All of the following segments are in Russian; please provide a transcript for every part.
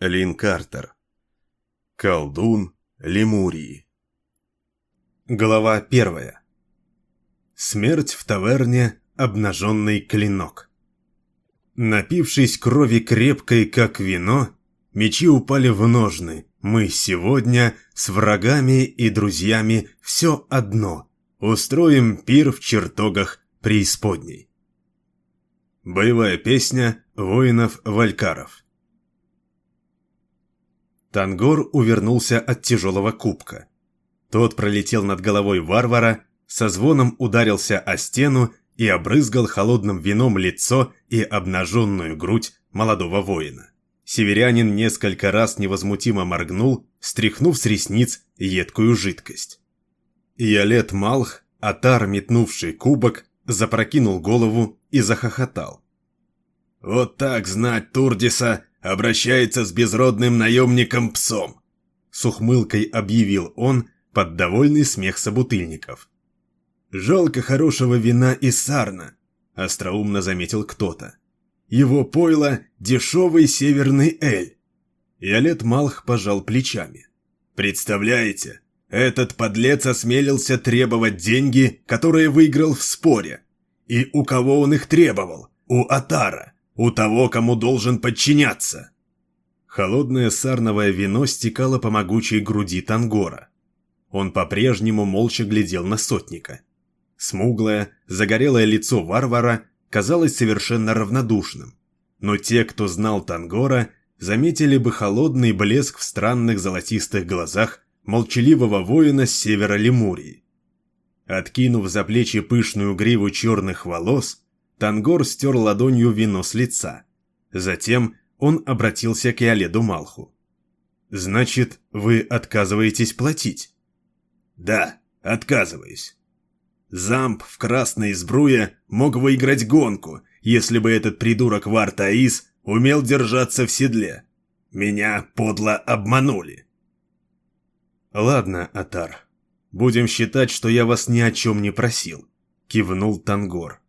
Лин Картер. Колдун Лемурии. Глава первая. Смерть в таверне «Обнаженный клинок». Напившись крови крепкой, как вино, мечи упали в ножны. Мы сегодня с врагами и друзьями все одно. Устроим пир в чертогах преисподней. Боевая песня воинов-валькаров. Тангор увернулся от тяжелого кубка. Тот пролетел над головой варвара, со звоном ударился о стену и обрызгал холодным вином лицо и обнаженную грудь молодого воина. Северянин несколько раз невозмутимо моргнул, стряхнув с ресниц едкую жидкость. Ялет Малх, атар, метнувший кубок, запрокинул голову и захохотал. «Вот так знать Турдиса обращается с безродным наемником-псом!» С ухмылкой объявил он под довольный смех собутыльников. «Жалко хорошего вина и сарна», — остроумно заметил кто-то. «Его пойло — дешевый северный эль». Ялет Малх пожал плечами. «Представляете, этот подлец осмелился требовать деньги, которые выиграл в споре. И у кого он их требовал? У Атара у того, кому должен подчиняться. Холодное сарновое вино стекало по могучей груди Тангора. Он по-прежнему молча глядел на сотника. Смуглое, загорелое лицо варвара казалось совершенно равнодушным, но те, кто знал Тангора, заметили бы холодный блеск в странных золотистых глазах молчаливого воина с севера Лемурии. Откинув за плечи пышную гриву черных волос, Тангор стер ладонью вино с лица. Затем он обратился к Иоледу Малху. «Значит, вы отказываетесь платить?» «Да, отказываюсь. Замп в красной сбруе мог выиграть гонку, если бы этот придурок Вартаис умел держаться в седле. Меня подло обманули». «Ладно, Атар, будем считать, что я вас ни о чем не просил», — кивнул Тангор.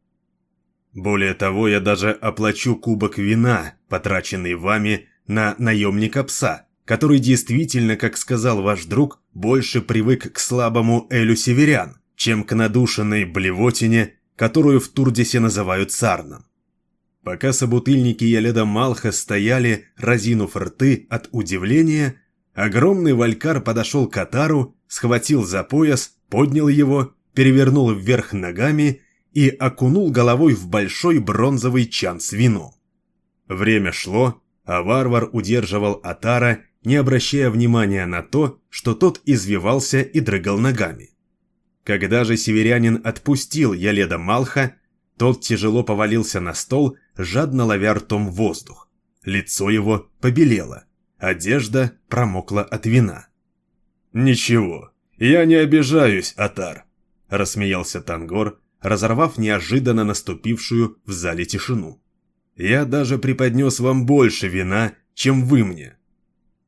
Более того, я даже оплачу кубок вина, потраченный вами на наемника пса, который действительно, как сказал ваш друг, больше привык к слабому Элю Северян, чем к надушенной блевотине, которую в Турдисе называют сарном. Пока собутыльники Яледа Малха стояли, разинув рты от удивления, огромный валькар подошел к Атару, схватил за пояс, поднял его, перевернул вверх ногами и окунул головой в большой бронзовый чан с вином. Время шло, а варвар удерживал Атара, не обращая внимания на то, что тот извивался и дрыгал ногами. Когда же северянин отпустил Яледа Малха, тот тяжело повалился на стол, жадно ловя ртом воздух. Лицо его побелело, одежда промокла от вина. «Ничего, я не обижаюсь, Атар», – рассмеялся Тангор, разорвав неожиданно наступившую в зале тишину. «Я даже преподнес вам больше вина, чем вы мне».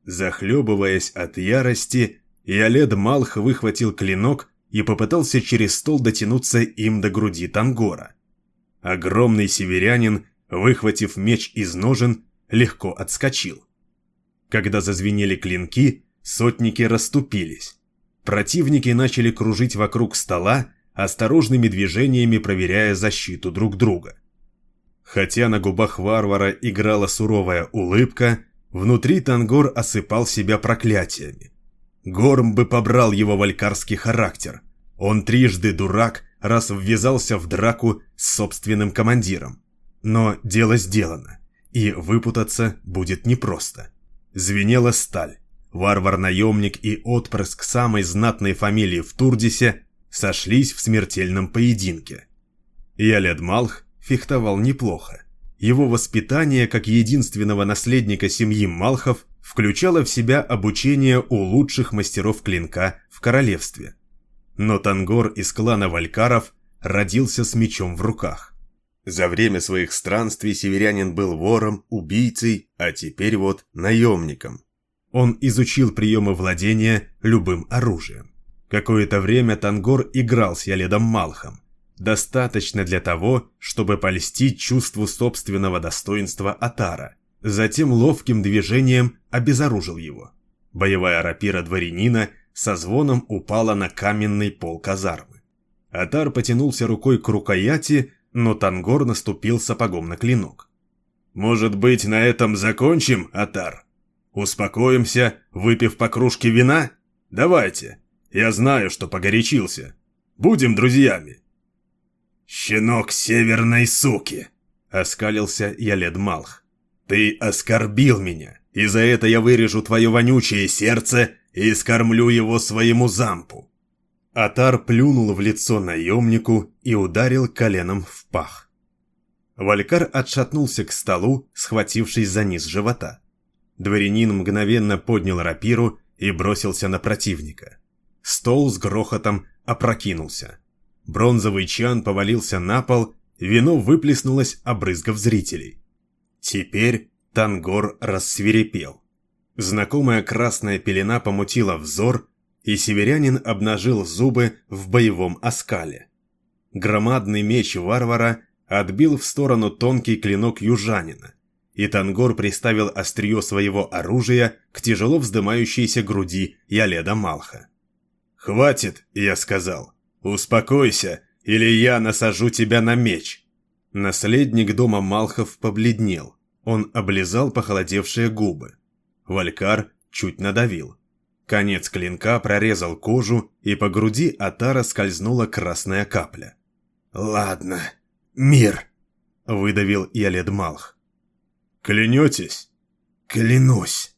Захлебываясь от ярости, Иолед Малх выхватил клинок и попытался через стол дотянуться им до груди Тангора. Огромный северянин, выхватив меч из ножен, легко отскочил. Когда зазвенели клинки, сотники расступились. Противники начали кружить вокруг стола, осторожными движениями проверяя защиту друг друга. Хотя на губах варвара играла суровая улыбка, внутри Тангор осыпал себя проклятиями. Горм бы побрал его валькарский характер. Он трижды дурак, раз ввязался в драку с собственным командиром. Но дело сделано, и выпутаться будет непросто. Звенела сталь. Варвар-наемник и отпрыск самой знатной фамилии в Турдисе сошлись в смертельном поединке. Ялед Малх фехтовал неплохо. Его воспитание как единственного наследника семьи Малхов включало в себя обучение у лучших мастеров клинка в королевстве. Но Тангор из клана Валькаров родился с мечом в руках. За время своих странствий северянин был вором, убийцей, а теперь вот наемником. Он изучил приемы владения любым оружием. Какое-то время Тангор играл с Яледом Малхом. Достаточно для того, чтобы польстить чувству собственного достоинства Атара. затем ловким движением обезоружил его. Боевая рапира дворянина со звоном упала на каменный пол казармы. Атар потянулся рукой к рукояти, но Тангор наступил сапогом на клинок. «Может быть, на этом закончим, Атар? Успокоимся, выпив по кружке вина? Давайте. Я знаю, что погорячился. Будем друзьями». «Щенок северной суки!» — оскалился Ялед Малх. «Ты оскорбил меня, и за это я вырежу твое вонючее сердце и скормлю его своему зампу». Атар плюнул в лицо наемнику и ударил коленом в пах. Валькар отшатнулся к столу, схватившись за низ живота. Дворянин мгновенно поднял рапиру и бросился на противника. Стол с грохотом опрокинулся. Бронзовый чан повалился на пол, вино выплеснулось, обрызгав зрителей. Теперь Тангор рассверепел. Знакомая красная пелена помутила взор, и северянин обнажил зубы в боевом оскале. Громадный меч варвара отбил в сторону тонкий клинок южанина, и Тангор приставил острие своего оружия к тяжело вздымающейся груди Яледа Малха. «Хватит», — я сказал. «Успокойся, или я насажу тебя на меч». Наследник дома Малхов побледнел. Он облизал похолодевшие губы. Валькар чуть надавил. Конец клинка прорезал кожу, и по груди Атара скользнула красная капля. «Ладно, мир!» — выдавил Ялед Малх. «Клянетесь?» «Клянусь!»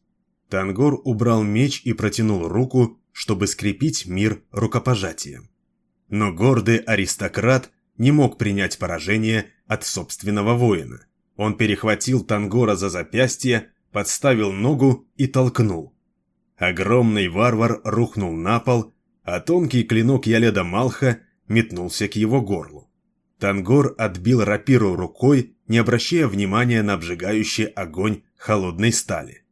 Тангор убрал меч и протянул руку, чтобы скрепить мир рукопожатием. Но гордый аристократ не мог принять поражение от собственного воина. Он перехватил Тангора за запястье, подставил ногу и толкнул. Огромный варвар рухнул на пол, а тонкий клинок Яледа Малха метнулся к его горлу. Тангор отбил рапиру рукой, не обращая внимания на обжигающий огонь холодной стали.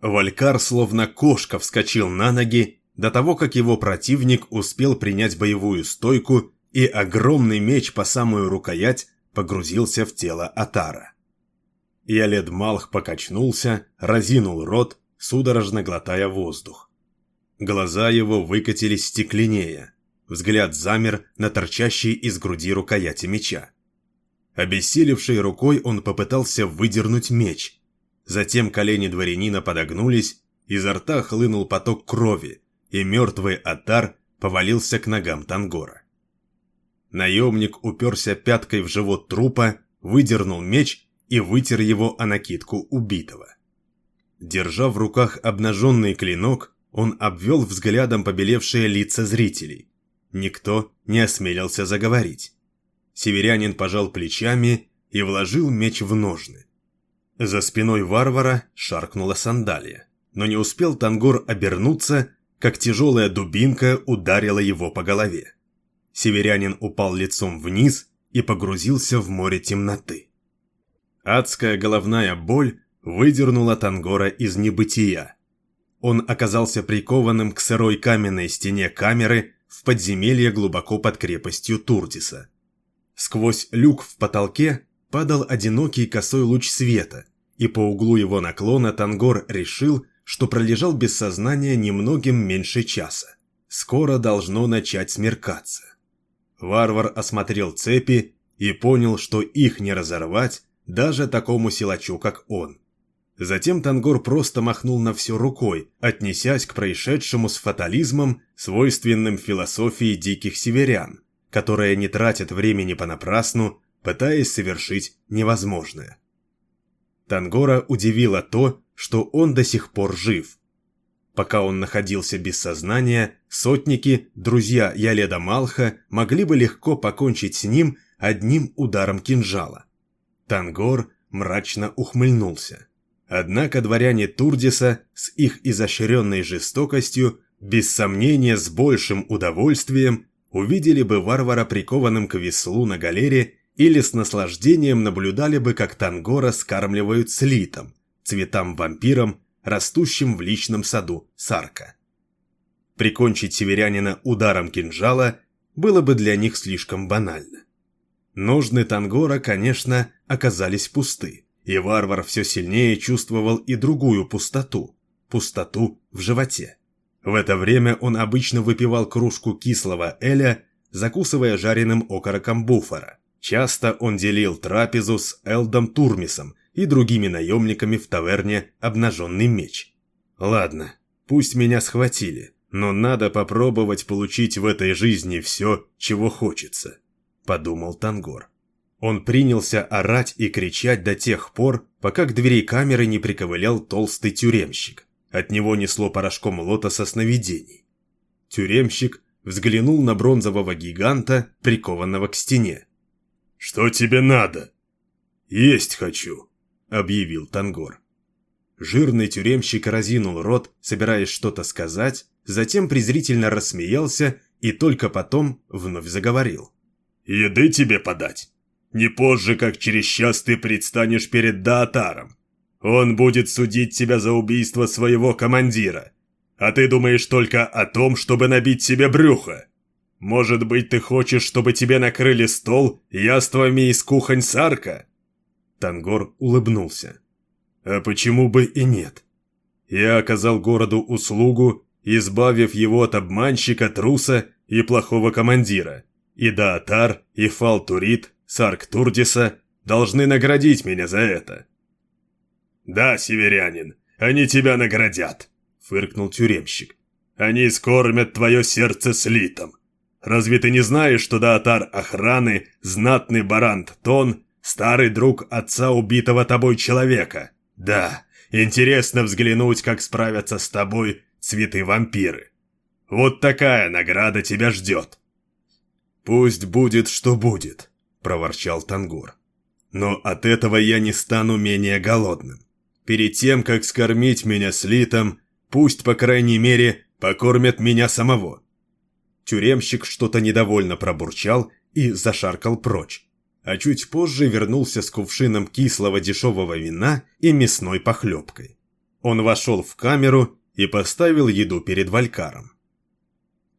Валькар словно кошка вскочил на ноги до того, как его противник успел принять боевую стойку, и огромный меч по самую рукоять погрузился в тело Атара. Ялед Малх покачнулся, разинул рот, судорожно глотая воздух. Глаза его выкатились стекленея, взгляд замер на торчащей из груди рукояти меча. Обессилевшей рукой он попытался выдернуть меч. Затем колени дворянина подогнулись, изо рта хлынул поток крови, и мертвый Атар повалился к ногам Тангора. Наемник уперся пяткой в живот трупа, выдернул меч и вытер его о накидку убитого. Держа в руках обнаженный клинок, он обвел взглядом побелевшие лица зрителей. Никто не осмелился заговорить. Северянин пожал плечами и вложил меч в ножны. За спиной варвара шаркнула сандалия, но не успел Тангор обернуться, как тяжелая дубинка ударила его по голове. Северянин упал лицом вниз и погрузился в море темноты. Адская головная боль выдернула Тангора из небытия. Он оказался прикованным к сырой каменной стене камеры в подземелье глубоко под крепостью Турдиса. Сквозь люк в потолке падал одинокий косой луч света, и по углу его наклона Тангор решил, что пролежал без сознания немногим меньше часа. Скоро должно начать смеркаться. Варвар осмотрел цепи и понял, что их не разорвать даже такому силачу, как он. Затем Тангор просто махнул на все рукой, отнесясь к происшедшему с фатализмом, свойственным философии диких северян, которые не тратят времени понапрасну, пытаясь совершить невозможное. Тангора удивило то, что он до сих пор жив. Пока он находился без сознания, сотники, друзья Яледа Малха, могли бы легко покончить с ним одним ударом кинжала. Тангор мрачно ухмыльнулся. Однако дворяне Турдиса с их изощренной жестокостью, без сомнения с большим удовольствием, увидели бы варвара прикованным к веслу на галере или с наслаждением наблюдали бы, как Тангора скармливают слитом, цветам-вампирам, растущим в личном саду Сарка. Прикончить северянина ударом кинжала было бы для них слишком банально. Ножны Тангора, конечно, оказались пусты и варвар все сильнее чувствовал и другую пустоту, пустоту в животе. В это время он обычно выпивал кружку кислого эля, закусывая жареным окороком буфора. Часто он делил трапезу с Элдом Турмисом и другими наемниками в таверне «Обнаженный меч». Ладно, пусть меня схватили, но надо попробовать получить в этой жизни все, чего хочется, подумал Тангор. Он принялся орать и кричать до тех пор, пока к двери камеры не приковылял толстый тюремщик. От него несло порошком лотоса сновидений. Тюремщик взглянул на бронзового гиганта, прикованного к стене. «Что тебе надо?» «Есть хочу», — объявил Тангор. Жирный тюремщик разинул рот, собираясь что-то сказать, затем презрительно рассмеялся и только потом вновь заговорил. «Еды тебе подать? Не позже, как через час ты предстанешь перед Даатаром. Он будет судить тебя за убийство своего командира. А ты думаешь только о том, чтобы набить себе брюхо. Может быть, ты хочешь, чтобы тебе накрыли стол яствами из кухонь Сарка?» Тангор улыбнулся. «А почему бы и нет? Я оказал городу услугу, избавив его от обманщика, труса и плохого командира. И Даатар, и Фалтурит, Сарк Турдиса должны наградить меня за это. «Да, северянин, они тебя наградят», — фыркнул тюремщик. «Они скормят твое сердце слитом. Разве ты не знаешь, что Даатар охраны, знатный барант Тон, старый друг отца убитого тобой человека? Да, интересно взглянуть, как справятся с тобой цветы-вампиры. Вот такая награда тебя ждет». «Пусть будет, что будет», — проворчал Тангур. «Но от этого я не стану менее голодным. Перед тем, как скормить меня слитом, пусть, по крайней мере, покормят меня самого. Тюремщик что-то недовольно пробурчал и зашаркал прочь, а чуть позже вернулся с кувшином кислого дешевого вина и мясной похлебкой. Он вошел в камеру и поставил еду перед Валькаром.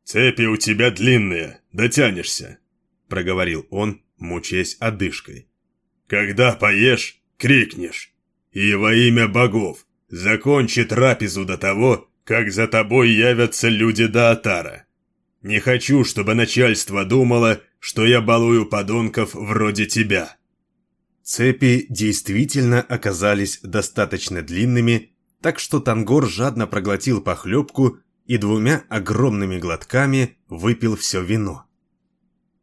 «Цепи у тебя длинные, дотянешься», — проговорил он, мучаясь одышкой. «Когда поешь, крикнешь. И во имя богов, закончи трапезу до того, как за тобой явятся люди Даатара. Не хочу, чтобы начальство думало, что я балую подонков вроде тебя». Цепи действительно оказались достаточно длинными, так что Тангор жадно проглотил похлебку и двумя огромными глотками выпил все вино.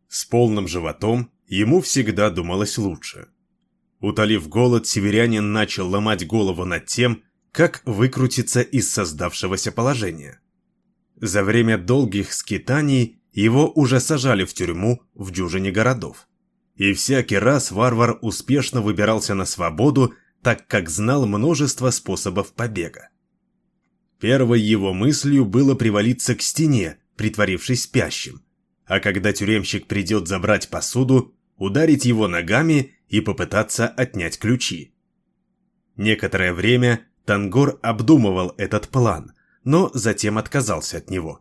С полным животом ему всегда думалось лучше. Утолив голод, северянин начал ломать голову над тем, как выкрутиться из создавшегося положения. За время долгих скитаний его уже сажали в тюрьму в дюжине городов. И всякий раз варвар успешно выбирался на свободу, так как знал множество способов побега. Первой его мыслью было привалиться к стене, притворившись спящим, а когда тюремщик придет забрать посуду, ударить его ногами и попытаться отнять ключи. Некоторое время Тангор обдумывал этот план, но затем отказался от него.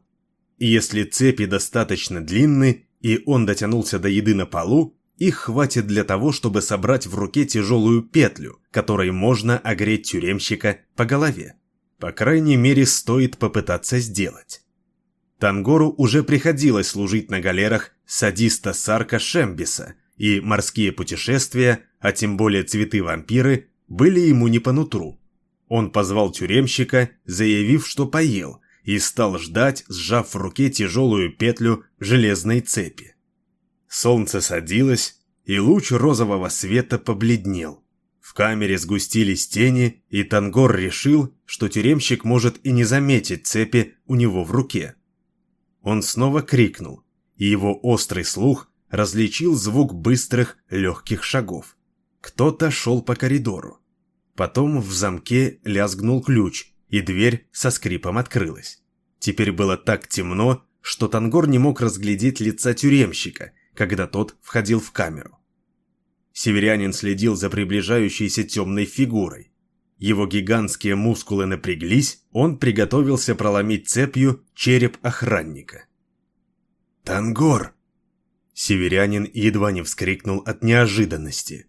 Если цепи достаточно длинны, и он дотянулся до еды на полу, их хватит для того, чтобы собрать в руке тяжелую петлю, которой можно огреть тюремщика по голове. По крайней мере, стоит попытаться сделать. Тангору уже приходилось служить на галерах садиста Сарка Шембиса – и морские путешествия, а тем более цветы-вампиры, были ему не по нутру. Он позвал тюремщика, заявив, что поел, и стал ждать, сжав в руке тяжелую петлю железной цепи. Солнце садилось, и луч розового света побледнел. В камере сгустились тени, и Тангор решил, что тюремщик может и не заметить цепи у него в руке. Он снова крикнул, и его острый слух различил звук быстрых, легких шагов. Кто-то шел по коридору. Потом в замке лязгнул ключ, и дверь со скрипом открылась. Теперь было так темно, что Тангор не мог разглядеть лица тюремщика, когда тот входил в камеру. Северянин следил за приближающейся темной фигурой. Его гигантские мускулы напряглись, он приготовился проломить цепью череп охранника. «Тангор!» Северянин едва не вскрикнул от неожиданности.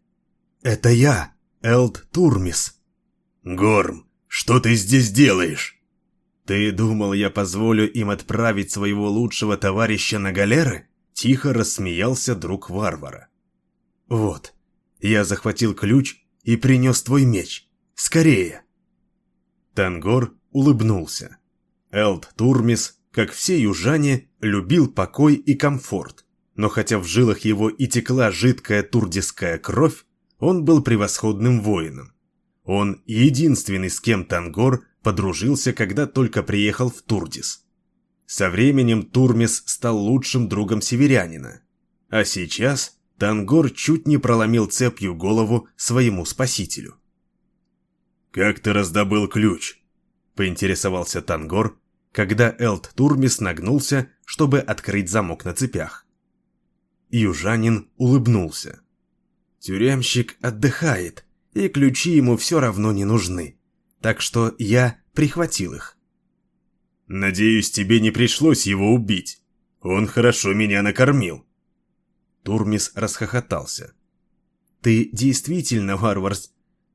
«Это я!» Элд Турмис. «Горм, что ты здесь делаешь?» «Ты думал, я позволю им отправить своего лучшего товарища на галеры?» Тихо рассмеялся друг варвара. «Вот, я захватил ключ и принес твой меч. Скорее!» Тангор улыбнулся. Элд Турмис, как все южане, любил покой и комфорт. Но хотя в жилах его и текла жидкая турдиская кровь, он был превосходным воином. Он единственный, с кем Тангор подружился, когда только приехал в Турдис. Со временем Турмис стал лучшим другом северянина. А сейчас Тангор чуть не проломил цепью голову своему спасителю. «Как ты раздобыл ключ?» – поинтересовался Тангор, когда Элт Турмис нагнулся, чтобы открыть замок на цепях. Южанин улыбнулся. «Тюремщик отдыхает, и ключи ему все равно не нужны, так что я прихватил их. «Надеюсь, тебе не пришлось его убить. Он хорошо меня накормил». Турмис расхохотался. «Ты действительно варвар...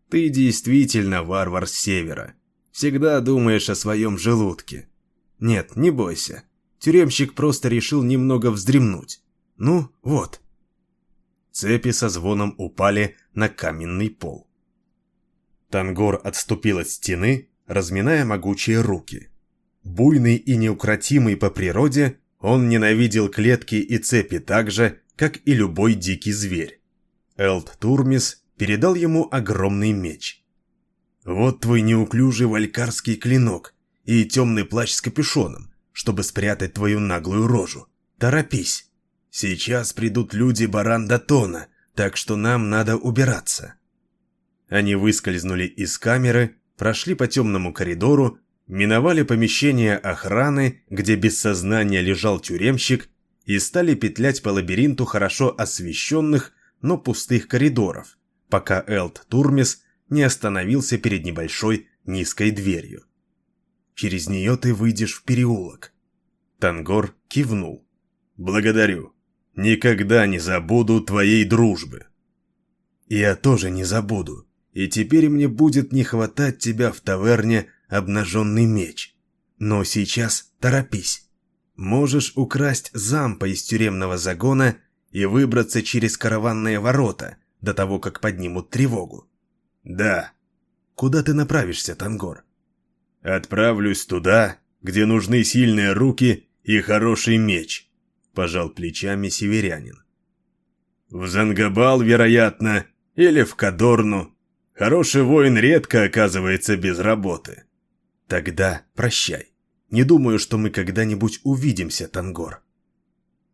Ты действительно варвар с севера. Всегда думаешь о своем желудке. Нет, не бойся. Тюремщик просто решил немного вздремнуть. Ну, вот». Цепи со звоном упали на каменный пол. Тангор отступил от стены, разминая могучие руки. Буйный и неукротимый по природе, он ненавидел клетки и цепи так же, как и любой дикий зверь. Элт Турмис передал ему огромный меч. «Вот твой неуклюжий валькарский клинок и темный плащ с капюшоном, чтобы спрятать твою наглую рожу. Торопись. Сейчас придут люди Баран-Датона, так что нам надо убираться». Они выскользнули из камеры, прошли по темному коридору миновали помещение охраны, где без сознания лежал тюремщик, и стали петлять по лабиринту хорошо освещенных, но пустых коридоров, пока Элт Турмис не остановился перед небольшой низкой дверью. «Через нее ты выйдешь в переулок». Тангор кивнул. «Благодарю. Никогда не забуду твоей дружбы». «Я тоже не забуду, и теперь мне будет не хватать тебя в таверне обнаженный меч. Но сейчас торопись. Можешь украсть зампа из тюремного загона и выбраться через караванные ворота до того, как поднимут тревогу. Да. Куда ты направишься, Тангор? Отправлюсь туда, где нужны сильные руки и хороший меч, пожал плечами северянин. В Зангабал, вероятно, или в Кадорну. Хороший воин редко оказывается без работы. Тогда прощай. Не думаю, что мы когда-нибудь увидимся, Тангор.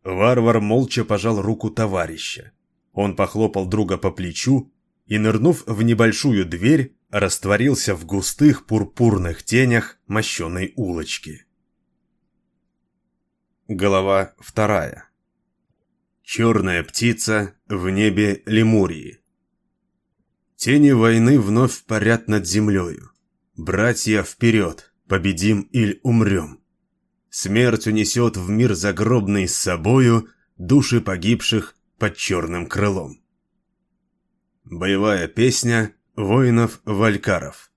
Варвар молча пожал руку товарища. Он похлопал друга по плечу и, нырнув в небольшую дверь, растворился в густых пурпурных тенях мощеной улочки. Глава вторая. Черная птица в небе Лемурии. Тени войны вновь парят над землею. Братья, вперед! Победим или умрем! Смерть унесет в мир загробный с собою души погибших под черным крылом. Боевая песня воинов-валькаров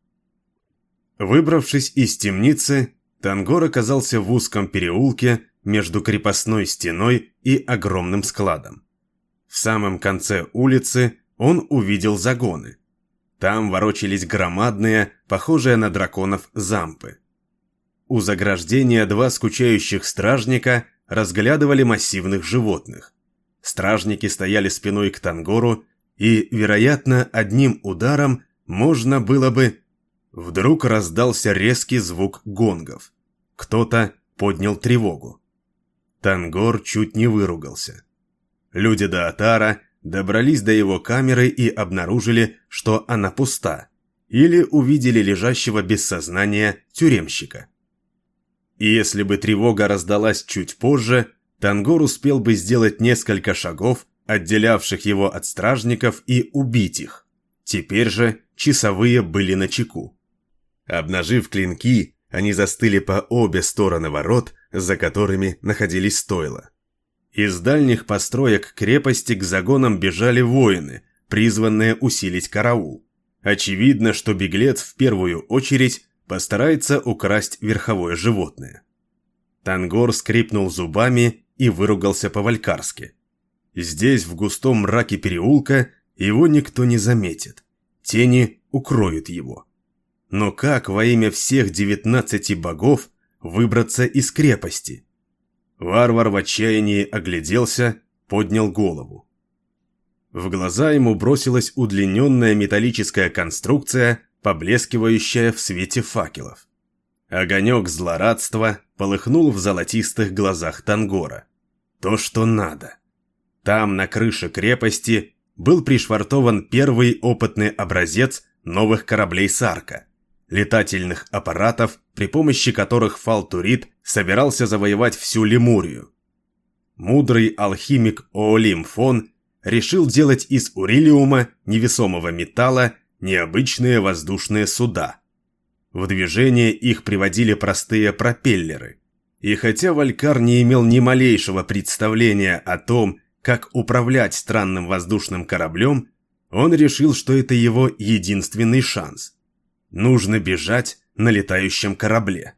Выбравшись из темницы, Тангор оказался в узком переулке между крепостной стеной и огромным складом. В самом конце улицы он увидел загоны – там ворочались громадные, похожие на драконов, зампы. У заграждения два скучающих стражника разглядывали массивных животных. Стражники стояли спиной к Тангору, и, вероятно, одним ударом можно было бы... Вдруг раздался резкий звук гонгов. Кто-то поднял тревогу. Тангор чуть не выругался. Люди Даатара добрались до его камеры и обнаружили, что она пуста, или увидели лежащего без сознания тюремщика. И если бы тревога раздалась чуть позже, Тангор успел бы сделать несколько шагов, отделявших его от стражников, и убить их. Теперь же часовые были на чеку. Обнажив клинки, они застыли по обе стороны ворот, за которыми находились стойла. Из дальних построек крепости к загонам бежали воины, призванные усилить караул. Очевидно, что беглец в первую очередь постарается украсть верховое животное. Тангор скрипнул зубами и выругался по-валькарски. Здесь, в густом мраке переулка, его никто не заметит. Тени укроют его. Но как во имя всех девятнадцати богов выбраться из крепости? Варвар в отчаянии огляделся, поднял голову. В глаза ему бросилась удлиненная металлическая конструкция, поблескивающая в свете факелов. Огонек злорадства полыхнул в золотистых глазах Тангора. То, что надо. Там, на крыше крепости, был пришвартован первый опытный образец новых кораблей Сарка, летательных аппаратов, при помощи которых Фалтурит собирался завоевать всю Лемурию. Мудрый алхимик Оолим Фон решил делать из урилиума, невесомого металла, необычные воздушные суда. В движение их приводили простые пропеллеры. И хотя Валькар не имел ни малейшего представления о том, как управлять странным воздушным кораблем, он решил, что это его единственный шанс. Нужно бежать на летающем корабле.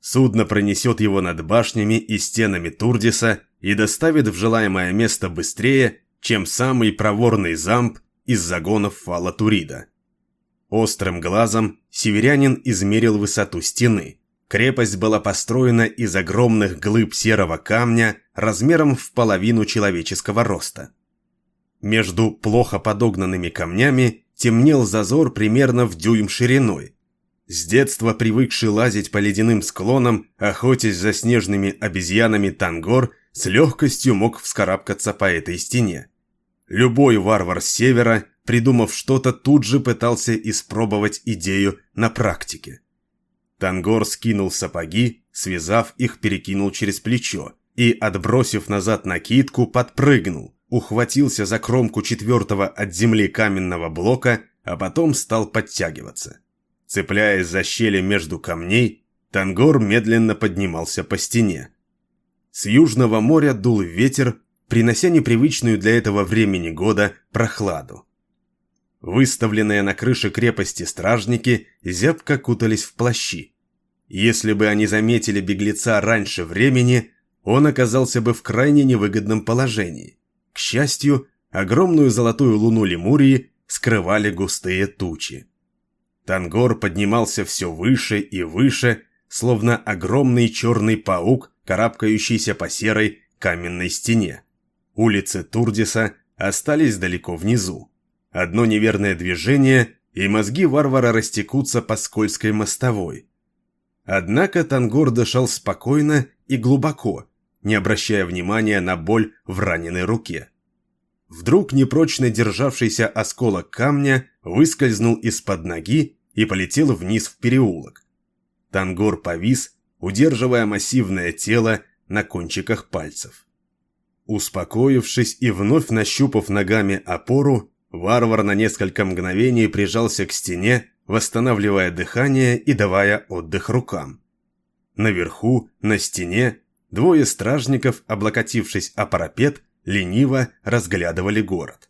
Судно пронесет его над башнями и стенами Турдиса и доставит в желаемое место быстрее, чем самый проворный замп из загонов Фала Турида. Острым глазом северянин измерил высоту стены. Крепость была построена из огромных глыб серого камня размером в половину человеческого роста. Между плохо подогнанными камнями темнел зазор примерно в дюйм шириной. С детства привыкший лазить по ледяным склонам, охотясь за снежными обезьянами Тангор, с легкостью мог вскарабкаться по этой стене. Любой варвар с севера, придумав что-то, тут же пытался испробовать идею на практике. Тангор скинул сапоги, связав их, перекинул через плечо и, отбросив назад накидку, подпрыгнул, ухватился за кромку четвертого от земли каменного блока, а потом стал подтягиваться. Цепляясь за щели между камней, Тангор медленно поднимался по стене. С южного моря дул ветер, принося непривычную для этого времени года прохладу. Выставленные на крыше крепости стражники зябко кутались в плащи. Если бы они заметили беглеца раньше времени, он оказался бы в крайне невыгодном положении. К счастью, огромную золотую луну Лемурии скрывали густые тучи. Тангор поднимался все выше и выше, словно огромный черный паук, карабкающийся по серой каменной стене. Улицы Турдиса остались далеко внизу. Одно неверное движение, и мозги варвара растекутся по скользкой мостовой. Однако Тангор дышал спокойно и глубоко, не обращая внимания на боль в раненой руке. Вдруг непрочно державшийся осколок камня выскользнул из-под ноги и полетел вниз в переулок. Тангор повис, удерживая массивное тело на кончиках пальцев. Успокоившись и вновь нащупав ногами опору, варвар на несколько мгновений прижался к стене, восстанавливая дыхание и давая отдых рукам. Наверху, на стене, Двое стражников, облокотившись о парапет, лениво разглядывали город.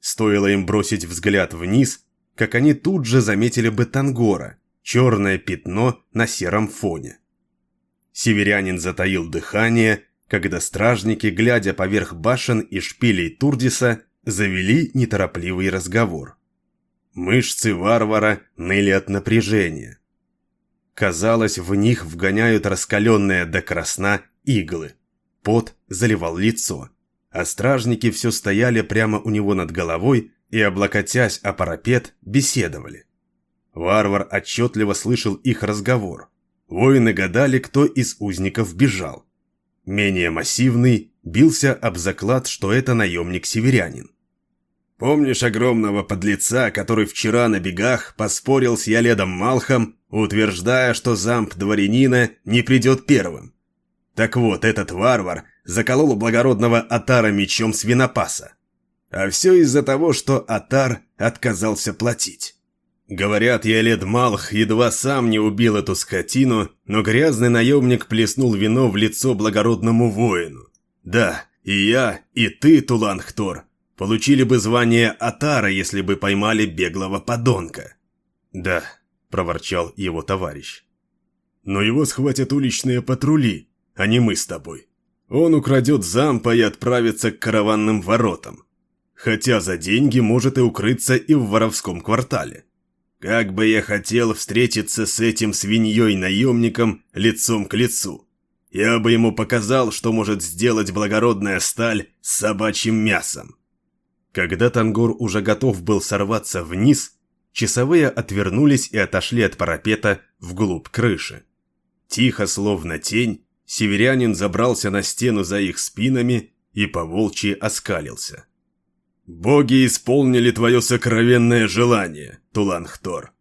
Стоило им бросить взгляд вниз, как они тут же заметили бы Тангора, черное пятно на сером фоне. Северянин затаил дыхание, когда стражники, глядя поверх башен и шпилей Турдиса, завели неторопливый разговор. Мышцы варвара ныли от напряжения. Казалось, в них вгоняют раскаленные до красна иглы. Пот заливал лицо, а стражники все стояли прямо у него над головой и, облокотясь о парапет, беседовали. Варвар отчетливо слышал их разговор. Воины гадали, кто из узников бежал. Менее массивный бился об заклад, что это наемник-северянин. «Помнишь огромного подлеца, который вчера на бегах поспорил с Яледом Малхом утверждая, что замп дворянина не придет первым. Так вот, этот варвар заколол благородного Атара мечом свинопаса. А все из-за того, что Атар отказался платить. Говорят, Ялед Малх едва сам не убил эту скотину, но грязный наемник плеснул вино в лицо благородному воину. Да, и я, и ты, Туланхтор, Получили бы звание Атара, если бы поймали беглого подонка». «Да», — проворчал его товарищ. «Но его схватят уличные патрули, а не мы с тобой. Он украдет зампа и отправится к караванным воротам. Хотя за деньги может и укрыться и в воровском квартале. Как бы я хотел встретиться с этим свиньей-наемником лицом к лицу. Я бы ему показал, что может сделать благородная сталь с собачьим мясом. Когда Тангор уже готов был сорваться вниз, часовые отвернулись и отошли от парапета вглубь крыши. Тихо, словно тень, северянин забрался на стену за их спинами и поволчьи оскалился. «Боги исполнили твое сокровенное желание, Туланхтор.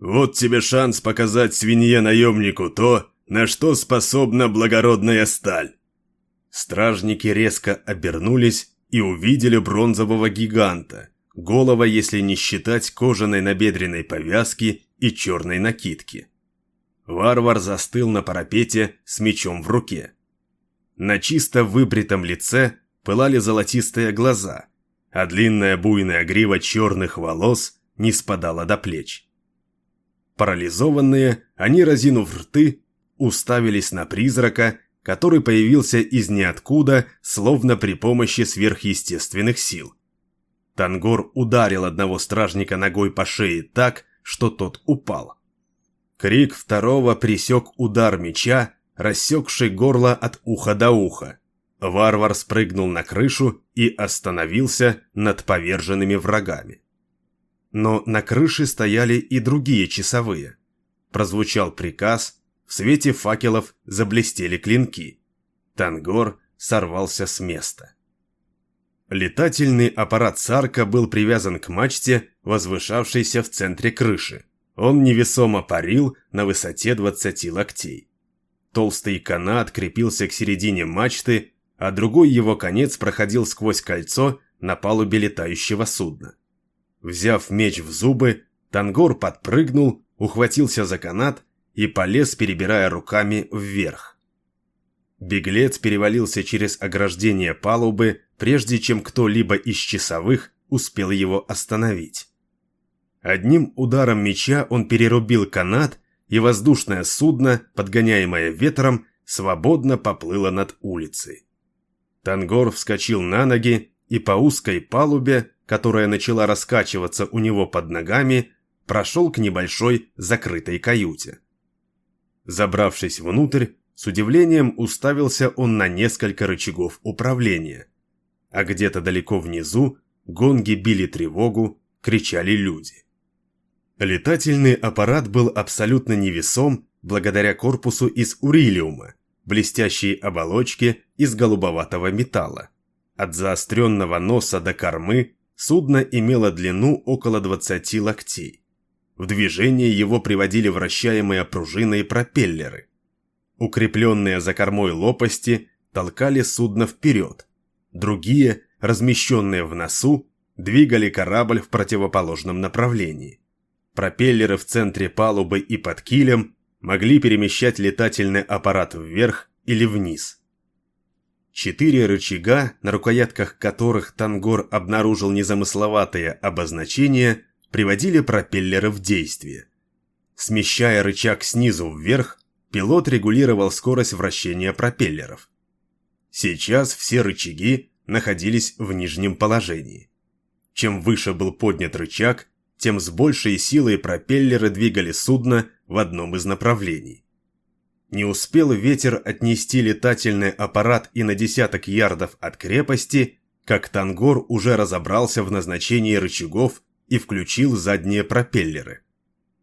Вот тебе шанс показать свинье-наемнику то, на что способна благородная сталь». Стражники резко обернулись и увидели бронзового гиганта, голова, если не считать кожаной набедренной повязки и черной накидки. Варвар застыл на парапете с мечом в руке. На чисто выбритом лице пылали золотистые глаза, а длинная буйная грива черных волос не спадала до плеч. Парализованные, они, разинув рты, уставились на призрака, который появился из ниоткуда, словно при помощи сверхъестественных сил. Тангор ударил одного стражника ногой по шее так, что тот упал. Крик второго пресек удар меча, рассекший горло от уха до уха. Варвар спрыгнул на крышу и остановился над поверженными врагами. Но на крыше стояли и другие часовые. Прозвучал приказ, в свете факелов заблестели клинки. Тангор сорвался с места. Летательный аппарат Сарка был привязан к мачте, возвышавшейся в центре крыши. Он невесомо парил на высоте 20 локтей. Толстый канат крепился к середине мачты, а другой его конец проходил сквозь кольцо на палубе летающего судна. Взяв меч в зубы, Тангор подпрыгнул, ухватился за канат и полез, перебирая руками вверх. Беглец перевалился через ограждение палубы, прежде чем кто-либо из часовых успел его остановить. Одним ударом меча он перерубил канат, и воздушное судно, подгоняемое ветром, свободно поплыло над улицей. Тангор вскочил на ноги и по узкой палубе, которая начала раскачиваться у него под ногами, прошел к небольшой закрытой каюте. Забравшись внутрь, с удивлением уставился он на несколько рычагов управления. А где-то далеко внизу гонги били тревогу, кричали люди. Летательный аппарат был абсолютно невесом благодаря корпусу из урилиума, блестящей оболочке из голубоватого металла. От заостренного носа до кормы судно имело длину около 20 локтей. В движение его приводили вращаемые пружины пропеллеры. Укрепленные за кормой лопасти толкали судно вперед. Другие, размещенные в носу, двигали корабль в противоположном направлении. Пропеллеры в центре палубы и под килем могли перемещать летательный аппарат вверх или вниз. Четыре рычага, на рукоятках которых Тангор обнаружил незамысловатые обозначения, приводили пропеллеры в действие. Смещая рычаг снизу вверх, пилот регулировал скорость вращения пропеллеров. Сейчас все рычаги находились в нижнем положении. Чем выше был поднят рычаг, тем с большей силой пропеллеры двигали судно в одном из направлений. Не успел ветер отнести летательный аппарат и на десяток ярдов от крепости, как Тангор уже разобрался в назначении рычагов и включил задние пропеллеры.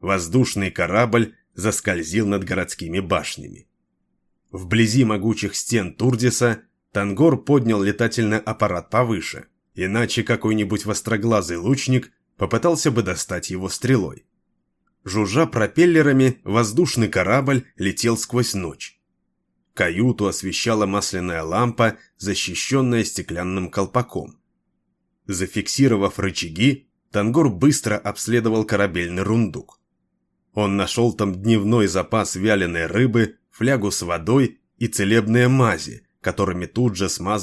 Воздушный корабль заскользил над городскими башнями. Вблизи могучих стен Турдиса Тангор поднял летательный аппарат повыше, иначе какой-нибудь востроглазый лучник попытался бы достать его стрелой. Жужжа пропеллерами, воздушный корабль летел сквозь ночь. Каюту освещала масляная лампа, защищенная стеклянным колпаком. Зафиксировав рычаги, Тангор быстро обследовал корабельный рундук. Он нашел там дневной запас вяленой рыбы, флягу с водой и целебные мази, которыми тут же смазал